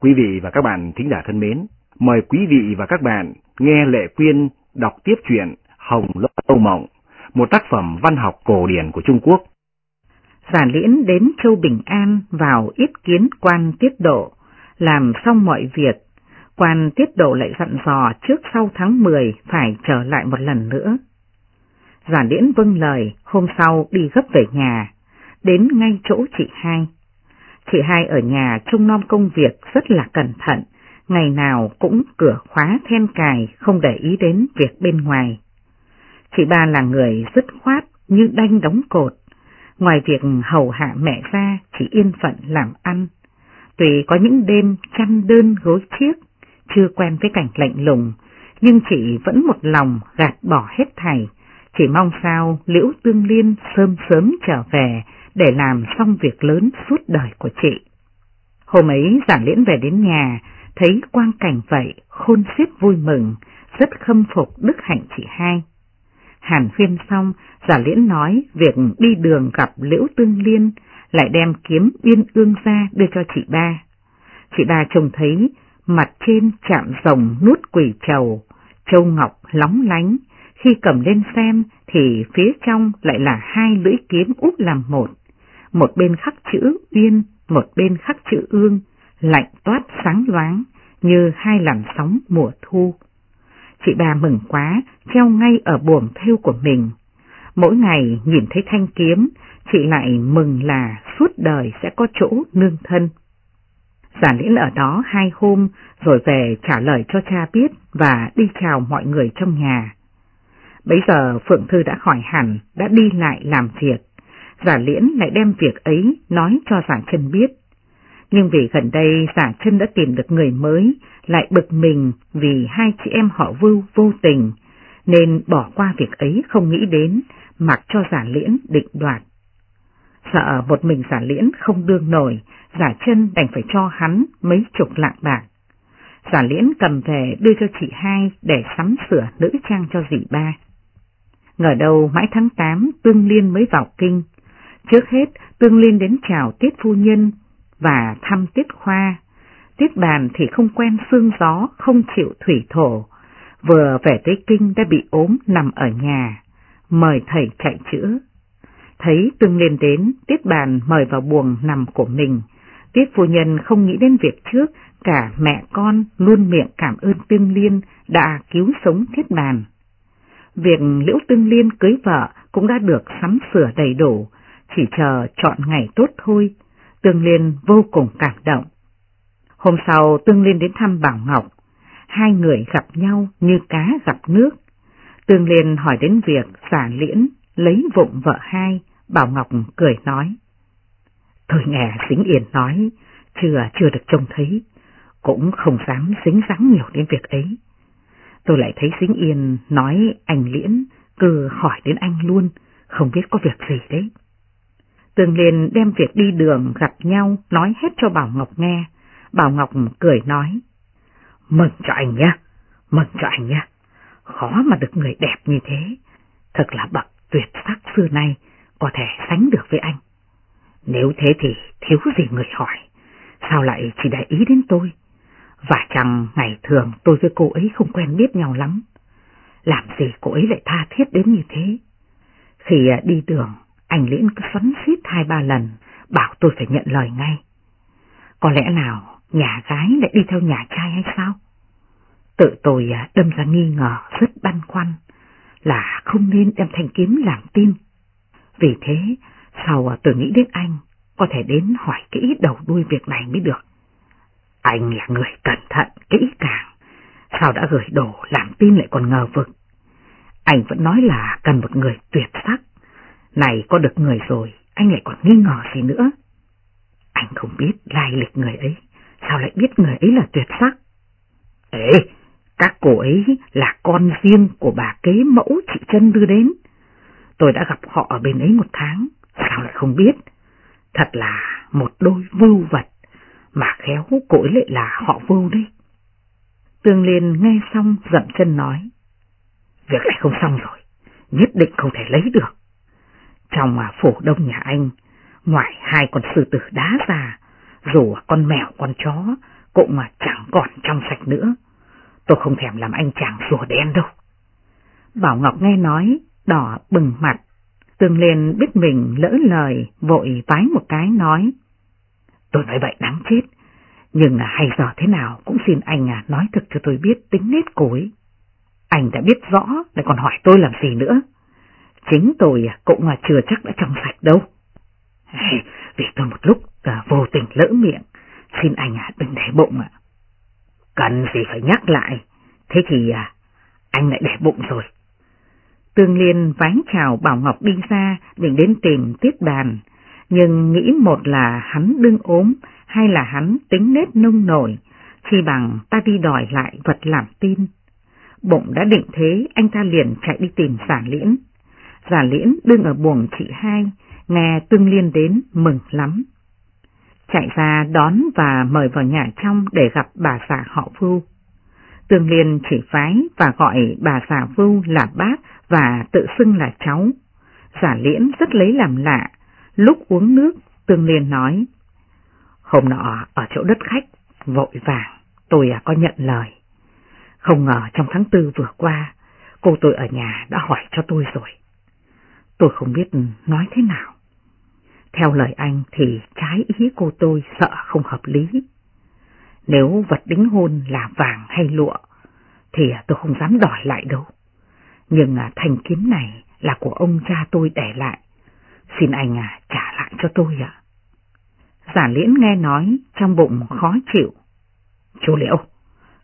Quý vị và các bạn thính giả thân mến, mời quý vị và các bạn nghe Lệ Quyên đọc tiếp truyện Hồng Lâu Mộng, một tác phẩm văn học cổ điển của Trung Quốc. Giả liễn đến Châu Bình An vào yết kiến quan tiết độ, làm xong mọi việc, quan tiết độ lại dặn dò trước sau tháng 10 phải trở lại một lần nữa. Giả liễn vâng lời, hôm sau đi gấp về nhà, đến ngay chỗ chị hai. Chị hai ở nhà trông nom công việc rất là cẩn thận, ngày nào cũng cửa khóa then cài, không để ý đến việc bên ngoài. Chị ba là người dứt khoát như đanh đóng cột, ngoài việc hầu hạ mẹ ra chỉ yên phận làm ăn. Tuy có những đêm chăn đơn gối chiếc, chưa quen với cảnh lạnh lùng, nhưng chị vẫn một lòng gạt bỏ hết thảy, chỉ mong sao Liễu Tương Liên sớm sớm trở về để làm xong việc lớn suốt đời của chị. Hôm ấy giả liễn về đến nhà, thấy quang cảnh vậy, khôn xiết vui mừng, rất khâm phục đức hạnh chị hai. Hàn huyên xong, giả liễn nói việc đi đường gặp Liễu Tương Liên, lại đem kiếm uyên ương ra đưa cho chị ba. Chị ba trông thấy mặt trên chạm rồng nút quỷ trầu, châu ngọc lóng lánh, khi cầm lên xem thì phía trong lại là hai lưỡi kiếm úp làm một, một bên khắc chữ uyên, một bên khắc chữ ương, lạnh toát sáng loáng như hai làn sóng mùa thu. Chị bà mừng quá, treo ngay ở buồng thêu của mình. Mỗi ngày nhìn thấy thanh kiếm, chị lại mừng là suốt đời sẽ có chỗ nương thân. Giả liễn ở đó hai hôm rồi về trả lời cho cha biết và đi chào mọi người trong nhà. Bây giờ Phượng Thư đã khỏi hẳn, đã đi lại làm việc. Giả liễn lại đem việc ấy nói cho giả chân biết. Nhưng vì gần đây giả chân đã tìm được người mới, lại bực mình vì hai chị em họ vưu vô tình, nên bỏ qua việc ấy không nghĩ đến, mặc cho giả liễn định đoạt. Sợ một mình giả liễn không đương nổi, giả chân đành phải cho hắn mấy chục lạng bạc. Giả liễn cầm về đưa cho chị hai để sắm sửa nữ trang cho dì ba. Ngờ đâu mãi tháng 8 Tương Liên mới vào kinh. Trước hết Tương Liên đến chào Tiết Phu Nhân và thăm Tiết Khoa. Tiết Bàn thì không quen sương gió, không chịu thủy thổ. Vừa về tới kinh đã bị ốm nằm ở nhà, mời thầy chạy chữa. Thấy Tương Liên đến, Tiết Bàn mời vào buồng nằm của mình. Tiết Phu Nhân không nghĩ đến việc trước, cả mẹ con luôn miệng cảm ơn Tương Liên đã cứu sống Tiết Bàn. Việc Liễu Tương Liên cưới vợ cũng đã được sắm sửa đầy đủ, chỉ chờ chọn ngày tốt thôi. Tương Liên vô cùng cảm động. Hôm sau Tương Liên đến thăm Bảo Ngọc, hai người gặp nhau như cá gặp nước. Tương Liên hỏi đến việc giả liễn lấy vụng vợ hai, Bảo Ngọc cười nói. Tôi nghe Dính Yên nói, chưa chưa được trông thấy, cũng không dám dính dáng nhiều đến việc ấy. Tôi lại thấy Dính Yên nói anh Liễn, cứ hỏi đến anh luôn, không biết có việc gì đấy. Tường liền đem việc đi đường gặp nhau nói hết cho Bảo Ngọc nghe. Bảo Ngọc cười nói, mừng cho anh nhá, mừng cho anh nhá. Khó mà được người đẹp như thế, thật là bậc tuyệt sắc xưa nay, có thể sánh được với anh. Nếu thế thì thiếu gì người hỏi, sao lại chỉ để ý đến tôi? Và chẳng ngày thường tôi với cô ấy không quen biết nhau lắm. Làm gì cô ấy lại tha thiết đến như thế? Khi à, đi đường, anh Liễn cứ xoắn xít hai ba lần, bảo tôi phải nhận lời ngay. Có lẽ nào nhà gái lại đi theo nhà trai hay sao? Tự tôi à, đâm ra nghi ngờ rất băn khoăn là không nên đem thanh kiếm làm tin. Vì thế, sau à, tôi nghĩ đến anh, có thể đến hỏi kỹ đầu đuôi việc này mới được. Anh là người cẩn thận, kỹ càng, sao đã gửi đồ làm tin lại còn ngờ vực. Anh vẫn nói là cần một người tuyệt sắc, này có được người rồi, anh lại còn nghi ngờ gì nữa. Anh không biết lai lịch người ấy, sao lại biết người ấy là tuyệt sắc? Ê, các cô ấy là con riêng của bà kế mẫu chị chân đưa đến. Tôi đã gặp họ ở bên ấy một tháng, sao lại không biết? Thật là một đôi vưu vật mà khéo cô ấy lại là họ vưu đấy. Tương Liên nghe xong dậm chân nói. việc này không xong rồi, nhất định không thể lấy được. Trong mà phủ đông nhà anh, ngoài hai con sư tử đá già dù con mèo con chó cũng mà chẳng còn trong sạch nữa. Tôi không thèm làm anh chàng rùa đen đâu. Bảo Ngọc nghe nói, đỏ bừng mặt. Tương Liên biết mình lỡ lời, vội vái một cái nói. Tôi nói vậy đáng chết, nhưng hay giờ thế nào cũng xin anh à nói thực cho tôi biết tính nết cối ấy. Anh đã biết rõ, lại còn hỏi tôi làm gì nữa. Chính tôi cũng chưa chắc đã trong sạch đâu. Vì tôi một lúc à, vô tình lỡ miệng, xin anh à, đừng để bụng ạ. Cần gì phải nhắc lại, thế thì à, anh lại để bụng rồi. Tương Liên ván chào Bảo Ngọc đi ra định đến tìm tiếp đàn, nhưng nghĩ một là hắn đương ốm hay là hắn tính nết nông nổi, chi bằng ta đi đòi lại vật làm tin. Bụng đã định thế, anh ta liền chạy đi tìm giả liễn. Giả liễn đương ở buồng chị hai, nghe Tương Liên đến mừng lắm. Chạy ra đón và mời vào nhà trong để gặp bà xã họ Vưu. Tương Liên chỉ phái và gọi bà xã Vưu là bác và tự xưng là cháu. Giả liễn rất lấy làm lạ, lúc uống nước, Tương Liên nói. Hôm nọ ở chỗ đất khách, vội vàng, tôi à có nhận lời. Không ngờ trong tháng tư vừa qua, cô tôi ở nhà đã hỏi cho tôi rồi. Tôi không biết nói thế nào. Theo lời anh thì trái ý cô tôi sợ không hợp lý. Nếu vật đính hôn là vàng hay lụa, thì tôi không dám đòi lại đâu. Nhưng à, thành kiếm này là của ông cha tôi để lại. Xin anh à, trả lại cho tôi ạ. Giả liễn nghe nói trong bụng khó chịu. Chú Liễu,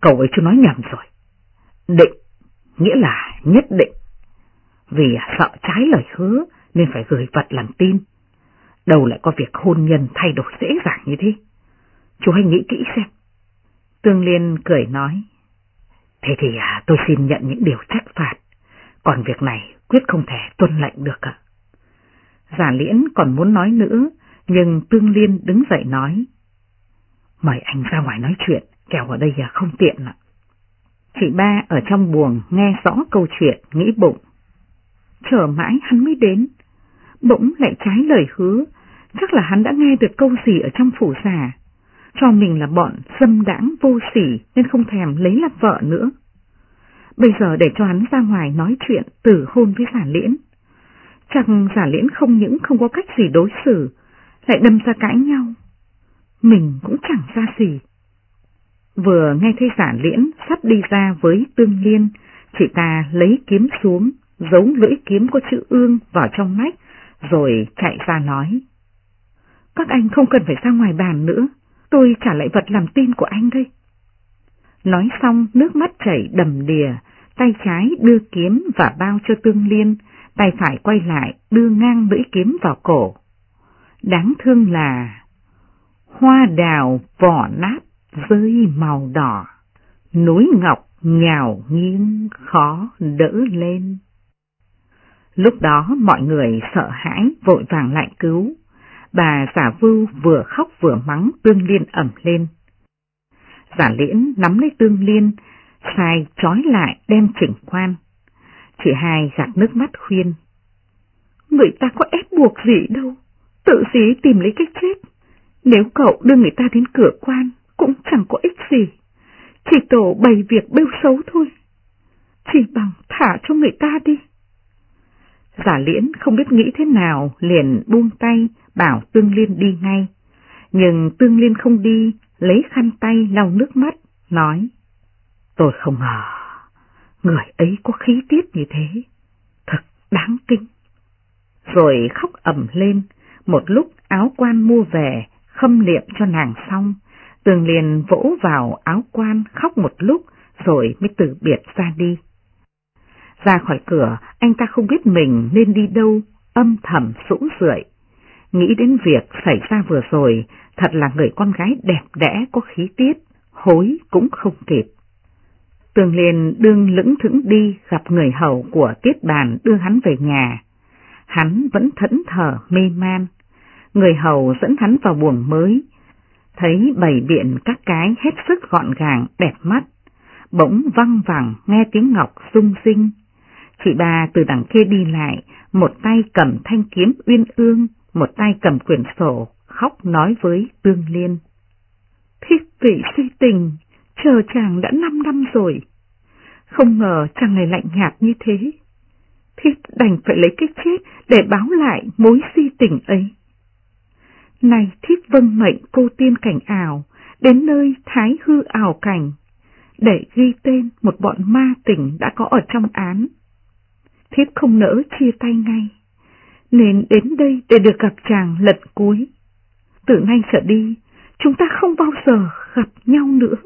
cậu ấy chưa nói nhầm rồi. Định, nghĩa là nhất định. Vì sợ trái lời hứa nên phải gửi vật làm tin. Đâu lại có việc hôn nhân thay đổi dễ dàng như thế. Chú hãy nghĩ kỹ xem. Tương Liên cười nói. Thế thì à, tôi xin nhận những điều trách phạt. Còn việc này quyết không thể tuân lệnh được ạ. Giả liễn còn muốn nói nữa, nhưng Tương Liên đứng dậy nói. Mời anh ra ngoài nói chuyện, kẻo ở đây à không tiện ạ. Chị ba ở trong buồng nghe rõ câu chuyện, nghĩ bụng. Chờ mãi hắn mới đến, bỗng lại trái lời hứa, chắc là hắn đã nghe được câu gì ở trong phủ giả, cho mình là bọn dâm đãng vô sỉ nên không thèm lấy làm vợ nữa. Bây giờ để cho hắn ra ngoài nói chuyện tử hôn với giả liễn. Chẳng giả liễn không những không có cách gì đối xử, lại đâm ra cãi nhau. Mình cũng chẳng ra gì. Vừa nghe thấy giả liễn sắp đi ra với tương liên, chị ta lấy kiếm xuống, giấu lưỡi kiếm có chữ ương vào trong nách, rồi chạy ra nói. Các anh không cần phải ra ngoài bàn nữa, tôi trả lại vật làm tin của anh đây. Nói xong nước mắt chảy đầm đìa, tay trái đưa kiếm và bao cho tương liên, tay phải quay lại đưa ngang lưỡi kiếm vào cổ. Đáng thương là hoa đào vỏ nát rơi màu đỏ, núi ngọc nhào nghiêng khó đỡ lên. Lúc đó mọi người sợ hãi vội vàng lại cứu, bà giả vưu vừa khóc vừa mắng tương liên ẩm lên. Giả liễn nắm lấy tương liên, sai trói lại đem chỉnh quan. Chị hai gạt nước mắt khuyên. Người ta có ép buộc gì đâu, tự dí tìm lấy cái chết. Nếu cậu đưa người ta đến cửa quan, cũng chẳng có ích gì. Chỉ tổ bày việc bêu xấu thôi. Chỉ bằng thả cho người ta đi. Giả liễn không biết nghĩ thế nào, liền buông tay, bảo Tương Liên đi ngay. Nhưng Tương Liên không đi, lấy khăn tay lau nước mắt, nói. Tôi không ngờ, người ấy có khí tiết như thế, thật đáng kinh. Rồi khóc ẩm lên, một lúc áo quan mua về, khâm liệm cho nàng xong, Tường liền vỗ vào áo quan khóc một lúc rồi mới từ biệt ra đi. Ra khỏi cửa, anh ta không biết mình nên đi đâu, âm thầm sũng rượi. Nghĩ đến việc xảy ra vừa rồi, thật là người con gái đẹp đẽ có khí tiết, hối cũng không kịp. Tường liền đương lững thững đi gặp người hầu của tiết bàn đưa hắn về nhà. Hắn vẫn thẫn thờ mê man. Người hầu dẫn hắn vào buồng mới, thấy bày biện các cái hết sức gọn gàng, đẹp mắt, bỗng văng vẳng nghe tiếng ngọc sung sinh, Chị ba từ đằng kia đi lại, một tay cầm thanh kiếm uyên ương, một tay cầm quyển sổ, khóc nói với Tương Liên. Thiết vị suy tình, chờ chàng đã năm năm rồi. Không ngờ chàng này lạnh nhạt như thế. Thiết đành phải lấy cái chết để báo lại mối si tình ấy. Này thiết vâng mệnh cô tiên cảnh ảo, đến nơi thái hư ảo cảnh, để ghi tên một bọn ma tỉnh đã có ở trong án thiếp không nỡ chia tay ngay, nên đến đây để được gặp chàng lần cuối. Từ nay trở đi, chúng ta không bao giờ gặp nhau nữa.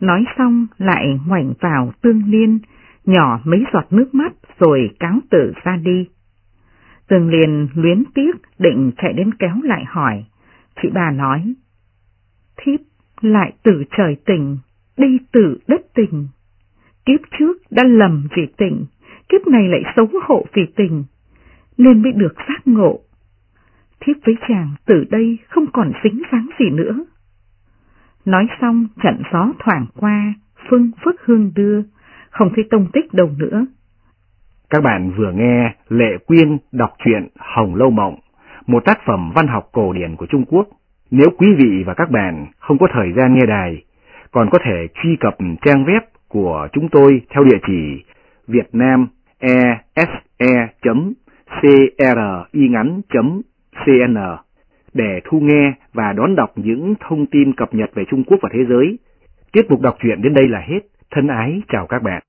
Nói xong lại ngoảnh vào tương liên, nhỏ mấy giọt nước mắt rồi cáo tử ra đi. Tương liên luyến tiếc định chạy đến kéo lại hỏi, chị bà nói, thiếp lại từ trời tình, đi từ đất tình. Kiếp trước đã lầm vì tình, kiếp này lại xấu hổ vì tình, nên mới được giác ngộ. Thiếp với chàng từ đây không còn dính dáng gì nữa. Nói xong trận gió thoảng qua, phương phức hương đưa, không thấy tông tích đâu nữa. Các bạn vừa nghe Lệ Quyên đọc truyện Hồng Lâu Mộng, một tác phẩm văn học cổ điển của Trung Quốc. Nếu quý vị và các bạn không có thời gian nghe đài, còn có thể truy cập trang web của chúng tôi theo địa chỉ Việt Nam vietnamese.cringắn.cn để thu nghe và đón đọc những thông tin cập nhật về Trung Quốc và thế giới. Tiết mục đọc truyện đến đây là hết. Thân ái chào các bạn.